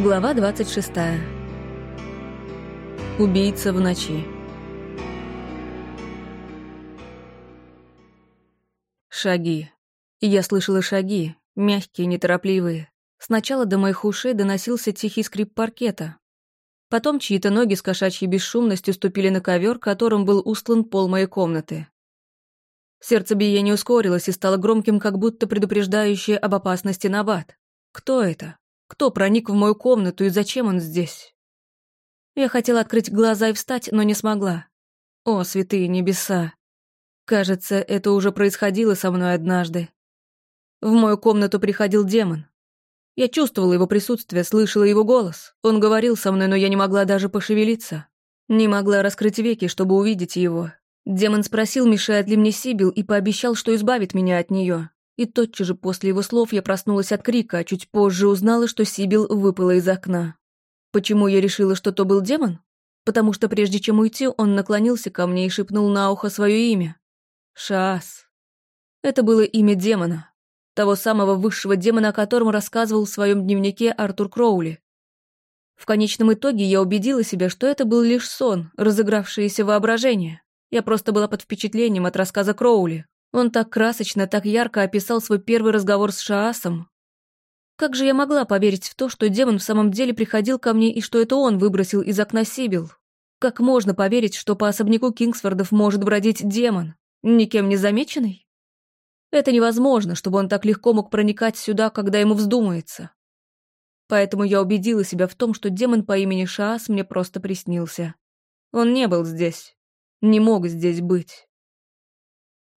Глава 26. Убийца в ночи. Шаги. Я слышала шаги, мягкие, неторопливые. Сначала до моих ушей доносился тихий скрип паркета. Потом чьи-то ноги с кошачьей бесшумностью ступили на ковер, которым был устлан пол моей комнаты. Сердцебиение ускорилось и стало громким, как будто предупреждающее об опасности набат. Кто это? Кто проник в мою комнату и зачем он здесь? Я хотела открыть глаза и встать, но не смогла. О, святые небеса! Кажется, это уже происходило со мной однажды. В мою комнату приходил демон. Я чувствовала его присутствие, слышала его голос. Он говорил со мной, но я не могла даже пошевелиться. Не могла раскрыть веки, чтобы увидеть его. Демон спросил, мешает ли мне Сибил, и пообещал, что избавит меня от нее. И тотчас же после его слов я проснулась от крика, а чуть позже узнала, что Сибил выпала из окна. Почему я решила, что то был демон? Потому что прежде чем уйти, он наклонился ко мне и шепнул на ухо свое имя. Шаас. Это было имя демона. Того самого высшего демона, о котором рассказывал в своем дневнике Артур Кроули. В конечном итоге я убедила себя, что это был лишь сон, разыгравшееся воображение. Я просто была под впечатлением от рассказа Кроули, он так красочно, так ярко описал свой первый разговор с Шаасом. Как же я могла поверить в то, что демон в самом деле приходил ко мне и что это он выбросил из окна Сибил? Как можно поверить, что по особняку Кингсфордов может бродить демон, никем не замеченный? Это невозможно, чтобы он так легко мог проникать сюда, когда ему вздумается. Поэтому я убедила себя в том, что демон по имени Шаас мне просто приснился. Он не был здесь, не мог здесь быть.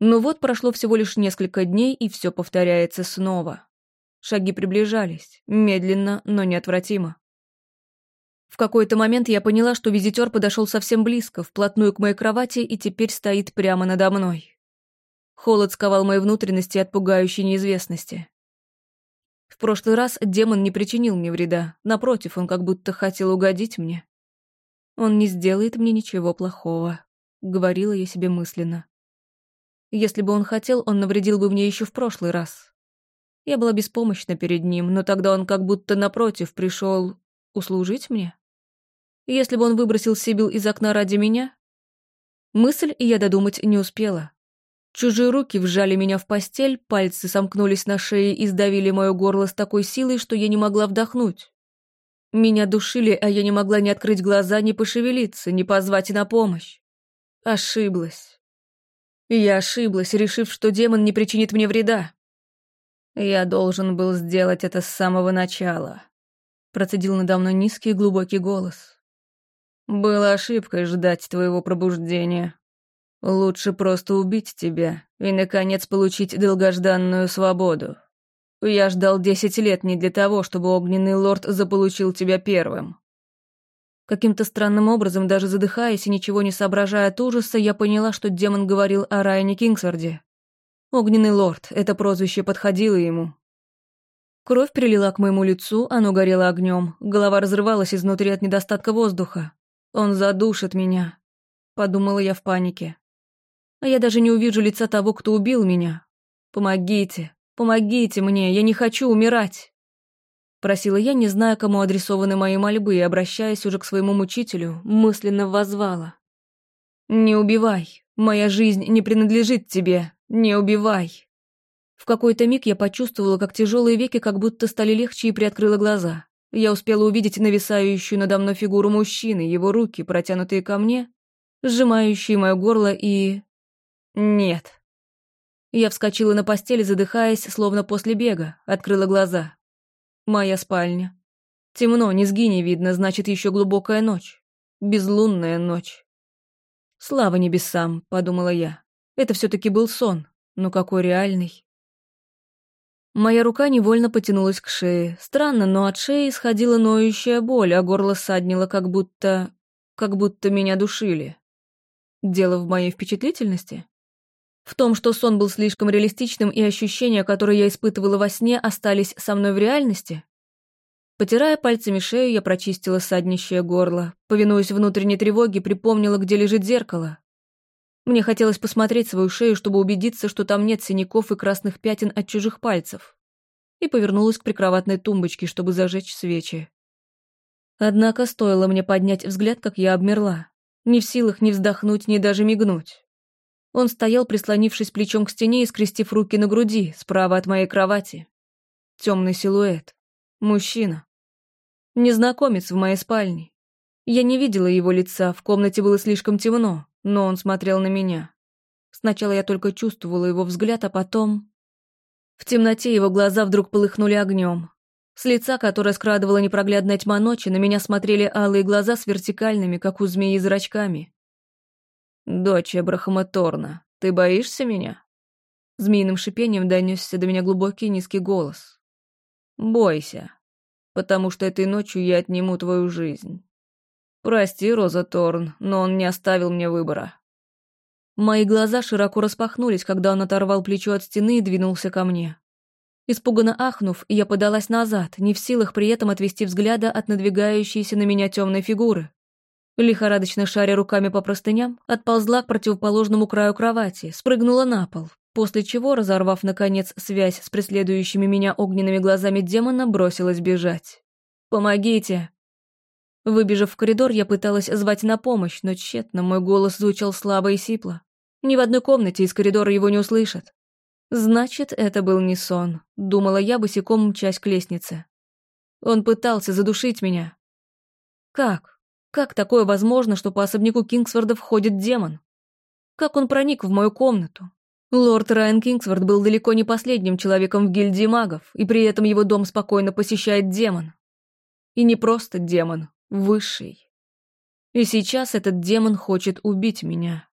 Но вот прошло всего лишь несколько дней, и все повторяется снова. Шаги приближались, медленно, но неотвратимо. В какой-то момент я поняла, что визитер подошел совсем близко, вплотную к моей кровати, и теперь стоит прямо надо мной. Холод сковал мои внутренности от пугающей неизвестности. В прошлый раз демон не причинил мне вреда, напротив, он как будто хотел угодить мне. «Он не сделает мне ничего плохого», — говорила я себе мысленно. Если бы он хотел, он навредил бы мне еще в прошлый раз. Я была беспомощна перед ним, но тогда он как будто напротив пришел услужить мне. Если бы он выбросил Сибил из окна ради меня? Мысль я додумать не успела. Чужие руки вжали меня в постель, пальцы сомкнулись на шее и сдавили мое горло с такой силой, что я не могла вдохнуть. Меня душили, а я не могла ни открыть глаза, ни пошевелиться, ни позвать на помощь. Ошиблась. Я ошиблась, решив, что демон не причинит мне вреда. Я должен был сделать это с самого начала. Процедил надо мной низкий глубокий голос. Было ошибкой ждать твоего пробуждения. Лучше просто убить тебя и, наконец, получить долгожданную свободу. Я ждал десять лет не для того, чтобы огненный лорд заполучил тебя первым. Каким-то странным образом, даже задыхаясь и ничего не соображая от ужаса, я поняла, что демон говорил о Райане Кингсворде. Огненный лорд, это прозвище подходило ему. Кровь прилила к моему лицу, оно горело огнем, голова разрывалась изнутри от недостатка воздуха. Он задушит меня, подумала я в панике. А я даже не увижу лица того, кто убил меня. Помогите, помогите мне, я не хочу умирать. Просила я, не зная, кому адресованы мои мольбы, и, обращаясь уже к своему мучителю, мысленно воззвала. «Не убивай. Моя жизнь не принадлежит тебе. Не убивай». В какой-то миг я почувствовала, как тяжелые веки как будто стали легче и приоткрыла глаза. Я успела увидеть нависающую надо мной фигуру мужчины, его руки, протянутые ко мне, сжимающие мое горло и... Нет. Я вскочила на постели, задыхаясь, словно после бега, открыла глаза. Моя спальня. Темно, низги не видно, значит, еще глубокая ночь. Безлунная ночь. Слава небесам, подумала я. Это все-таки был сон, но какой реальный. Моя рука невольно потянулась к шее. Странно, но от шеи исходила ноющая боль, а горло саднило, как будто... как будто меня душили. Дело в моей впечатлительности? В том, что сон был слишком реалистичным и ощущения, которые я испытывала во сне, остались со мной в реальности? Потирая пальцами шею, я прочистила саднищее горло. Повинуясь внутренней тревоге, припомнила, где лежит зеркало. Мне хотелось посмотреть свою шею, чтобы убедиться, что там нет синяков и красных пятен от чужих пальцев. И повернулась к прикроватной тумбочке, чтобы зажечь свечи. Однако стоило мне поднять взгляд, как я обмерла. Не в силах ни вздохнуть, ни даже мигнуть. Он стоял, прислонившись плечом к стене и скрестив руки на груди, справа от моей кровати. Темный силуэт. Мужчина. Незнакомец в моей спальне. Я не видела его лица, в комнате было слишком темно, но он смотрел на меня. Сначала я только чувствовала его взгляд, а потом... В темноте его глаза вдруг полыхнули огнем. С лица, которое скрадывала непроглядная тьма ночи, на меня смотрели алые глаза с вертикальными, как у змеи, зрачками. «Дочь Эбрахама Торна, ты боишься меня?» Змеиным шипением донесся до меня глубокий низкий голос. «Бойся, потому что этой ночью я отниму твою жизнь. Прости, Роза Торн, но он не оставил мне выбора». Мои глаза широко распахнулись, когда он оторвал плечо от стены и двинулся ко мне. Испуганно ахнув, я подалась назад, не в силах при этом отвести взгляда от надвигающейся на меня темной фигуры. Лихорадочно шаря руками по простыням, отползла к противоположному краю кровати, спрыгнула на пол, после чего, разорвав, наконец, связь с преследующими меня огненными глазами демона, бросилась бежать. «Помогите!» Выбежав в коридор, я пыталась звать на помощь, но тщетно мой голос звучал слабо и сипло. Ни в одной комнате из коридора его не услышат. Значит, это был не сон, думала я, босиком мчась к лестнице. Он пытался задушить меня. Как? Как такое возможно, что по особняку Кингсворда входит демон? Как он проник в мою комнату? Лорд Райан Кингсворд был далеко не последним человеком в гильдии магов, и при этом его дом спокойно посещает демон. И не просто демон, Высший. И сейчас этот демон хочет убить меня.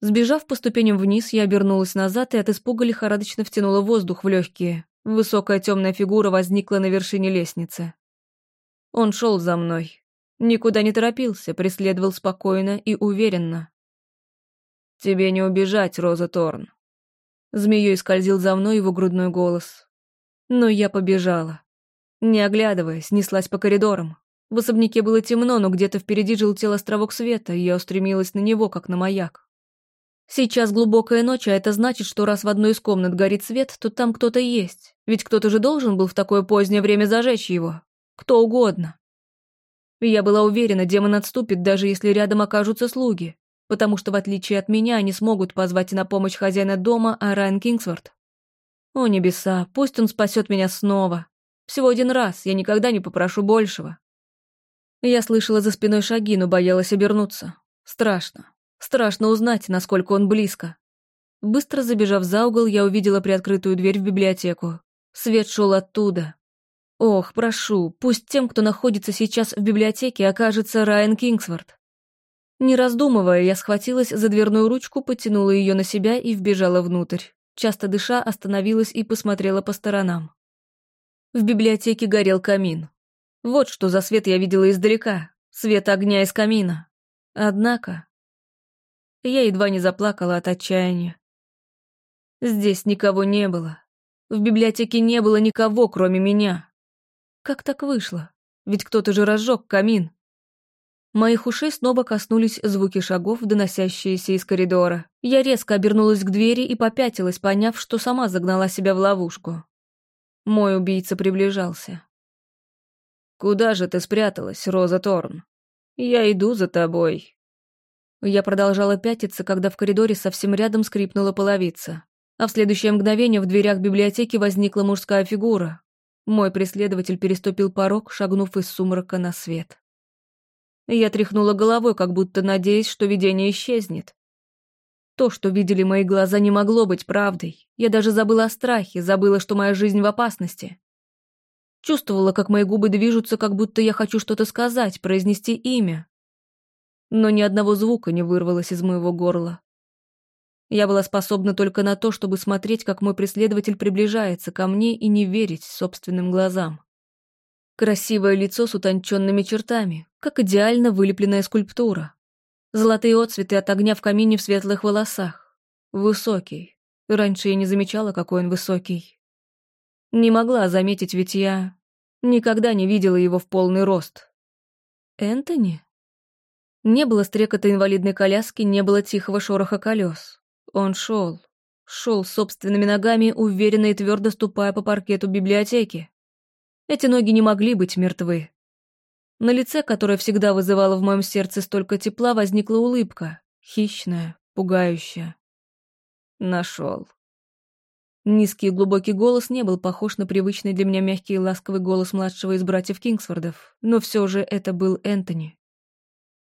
Сбежав по ступеням вниз, я обернулась назад и от испуга лихорадочно втянула воздух в легкие. Высокая темная фигура возникла на вершине лестницы. Он шел за мной. Никуда не торопился, преследовал спокойно и уверенно. «Тебе не убежать, Роза Торн». Змеей скользил за мной его грудной голос. Но я побежала. Не оглядываясь, неслась по коридорам, в особняке было темно, но где-то впереди желтел островок света, и я устремилась на него, как на маяк. Сейчас глубокая ночь, а это значит, что раз в одной из комнат горит свет, то там кто-то есть. Ведь кто-то же должен был в такое позднее время зажечь его. Кто угодно. Я была уверена, демон отступит, даже если рядом окажутся слуги, потому что, в отличие от меня, они смогут позвать на помощь хозяина дома, а Райан Кингсворт. О небеса, пусть он спасет меня снова. Всего один раз, я никогда не попрошу большего. Я слышала за спиной шаги, но боялась обернуться. Страшно. Страшно узнать, насколько он близко. Быстро забежав за угол, я увидела приоткрытую дверь в библиотеку. Свет шел оттуда. Ох, прошу, пусть тем, кто находится сейчас в библиотеке, окажется Райан Кингсворт. Не раздумывая, я схватилась за дверную ручку, потянула ее на себя и вбежала внутрь. Часто дыша, остановилась и посмотрела по сторонам. В библиотеке горел камин. Вот что за свет я видела издалека, свет огня из камина. Однако... Я едва не заплакала от отчаяния. Здесь никого не было. В библиотеке не было никого, кроме меня. Как так вышло? Ведь кто-то же разжег камин. Моих ушей снова коснулись звуки шагов, доносящиеся из коридора. Я резко обернулась к двери и попятилась, поняв, что сама загнала себя в ловушку. Мой убийца приближался. «Куда же ты спряталась, Роза Торн? Я иду за тобой». Я продолжала пятиться, когда в коридоре совсем рядом скрипнула половица. А в следующее мгновение в дверях библиотеки возникла мужская фигура. Мой преследователь переступил порог, шагнув из сумрака на свет. Я тряхнула головой, как будто надеясь, что видение исчезнет. То, что видели мои глаза, не могло быть правдой. Я даже забыла о страхе, забыла, что моя жизнь в опасности. Чувствовала, как мои губы движутся, как будто я хочу что-то сказать, произнести имя. Но ни одного звука не вырвалось из моего горла. Я была способна только на то, чтобы смотреть, как мой преследователь приближается ко мне и не верить собственным глазам. Красивое лицо с утонченными чертами, как идеально вылепленная скульптура. Золотые отцветы от огня в камине в светлых волосах. Высокий. Раньше я не замечала, какой он высокий. Не могла заметить, ведь я никогда не видела его в полный рост. Энтони? Не было стрекота инвалидной коляски, не было тихого шороха колес. Он шел, шел собственными ногами, уверенно и твердо ступая по паркету библиотеки. Эти ноги не могли быть мертвы. На лице, которое всегда вызывало в моем сердце столько тепла, возникла улыбка, хищная, пугающая. Нашел. Низкий и глубокий голос не был похож на привычный для меня мягкий и ласковый голос младшего из братьев Кингсфордов, но все же это был Энтони.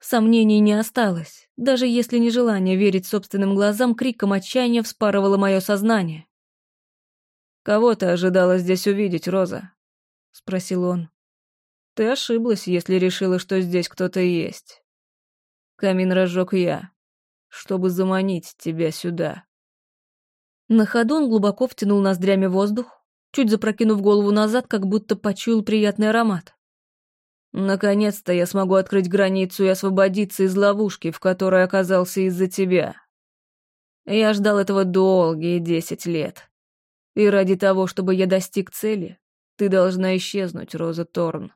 Сомнений не осталось, даже если нежелание верить собственным глазам криком отчаяния вспарывало мое сознание. «Кого ты ожидала здесь увидеть, Роза?» — спросил он. «Ты ошиблась, если решила, что здесь кто-то есть. Камин разжег я, чтобы заманить тебя сюда». На ходу он глубоко втянул ноздрями воздух, чуть запрокинув голову назад, как будто почуял приятный аромат. «Наконец-то я смогу открыть границу и освободиться из ловушки, в которой оказался из-за тебя. Я ждал этого долгие десять лет. И ради того, чтобы я достиг цели, ты должна исчезнуть, Роза Торн».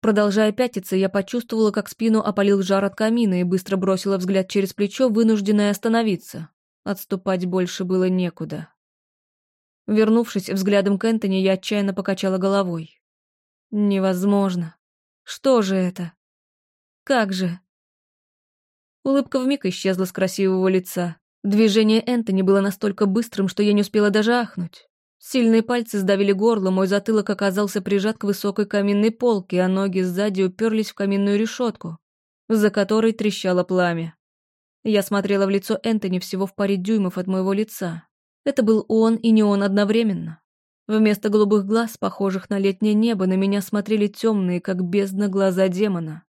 Продолжая пятиться, я почувствовала, как спину опалил жар от камина и быстро бросила взгляд через плечо, вынужденная остановиться. Отступать больше было некуда. Вернувшись взглядом к Энтони, я отчаянно покачала головой. Невозможно. Что же это? Как же? Улыбка вмиг исчезла с красивого лица. Движение Энтони было настолько быстрым, что я не успела даже ахнуть. Сильные пальцы сдавили горло, мой затылок оказался прижат к высокой каминной полке, а ноги сзади уперлись в каминную решетку, за которой трещало пламя. Я смотрела в лицо Энтони всего в паре дюймов от моего лица. Это был он и не он одновременно. Вместо голубых глаз, похожих на летнее небо, на меня смотрели темные, как бездна, глаза демона.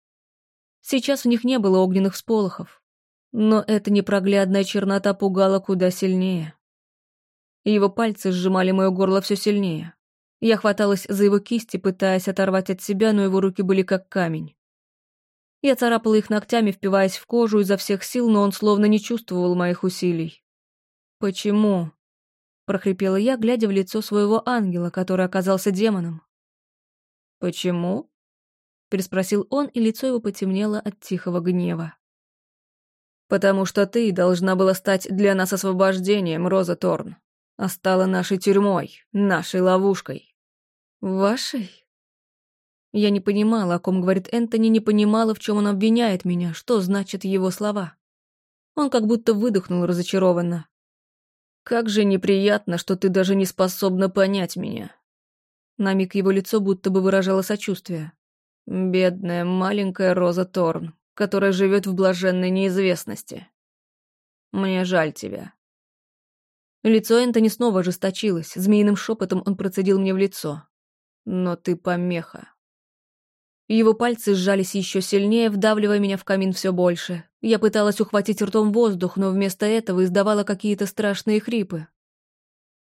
Сейчас в них не было огненных всполохов. Но эта непроглядная чернота пугала куда сильнее. Его пальцы сжимали мое горло все сильнее. Я хваталась за его кисти, пытаясь оторвать от себя, но его руки были как камень. Я царапала их ногтями, впиваясь в кожу изо всех сил, но он словно не чувствовал моих усилий. «Почему?» — прохрипела я, глядя в лицо своего ангела, который оказался демоном. «Почему?» — переспросил он, и лицо его потемнело от тихого гнева. «Потому что ты должна была стать для нас освобождением, Роза Торн, а стала нашей тюрьмой, нашей ловушкой». «Вашей?» Я не понимала, о ком говорит Энтони, не понимала, в чем он обвиняет меня, что значат его слова. Он как будто выдохнул разочарованно. «Как же неприятно, что ты даже не способна понять меня». На миг его лицо будто бы выражало сочувствие. «Бедная маленькая Роза Торн, которая живет в блаженной неизвестности. Мне жаль тебя». Лицо Энтони снова ожесточилось, змеиным шепотом он процедил мне в лицо. «Но ты помеха. Его пальцы сжались еще сильнее, вдавливая меня в камин все больше. Я пыталась ухватить ртом воздух, но вместо этого издавала какие-то страшные хрипы.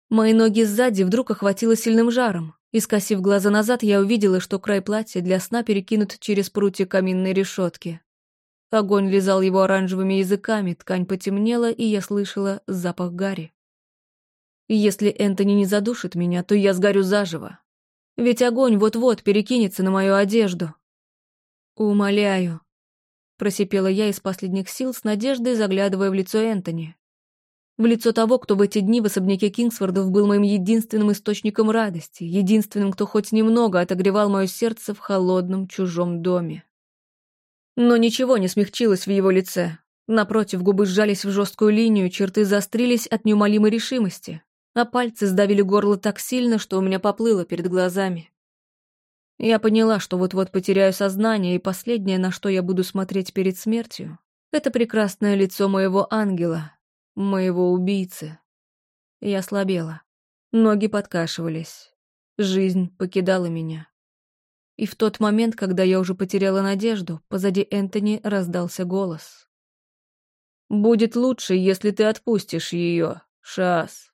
Мои ноги сзади вдруг охватило сильным жаром. И, скосив глаза назад, я увидела, что край платья для сна перекинут через прутья каминной решетки. Огонь лизал его оранжевыми языками, ткань потемнела, и я слышала запах гари. Если Энтони не задушит меня, то я сгорю заживо. Ведь огонь вот-вот перекинется на мою одежду. «Умоляю», — просипела я из последних сил с надеждой, заглядывая в лицо Энтони. В лицо того, кто в эти дни в особняке Кингсфордов был моим единственным источником радости, единственным, кто хоть немного отогревал мое сердце в холодном чужом доме. Но ничего не смягчилось в его лице. Напротив, губы сжались в жесткую линию, черты заострились от неумолимой решимости а пальцы сдавили горло так сильно, что у меня поплыло перед глазами. Я поняла, что вот-вот потеряю сознание, и последнее, на что я буду смотреть перед смертью, это прекрасное лицо моего ангела, моего убийцы. Я слабела. Ноги подкашивались. Жизнь покидала меня. И в тот момент, когда я уже потеряла надежду, позади Энтони раздался голос. «Будет лучше, если ты отпустишь ее, Шас».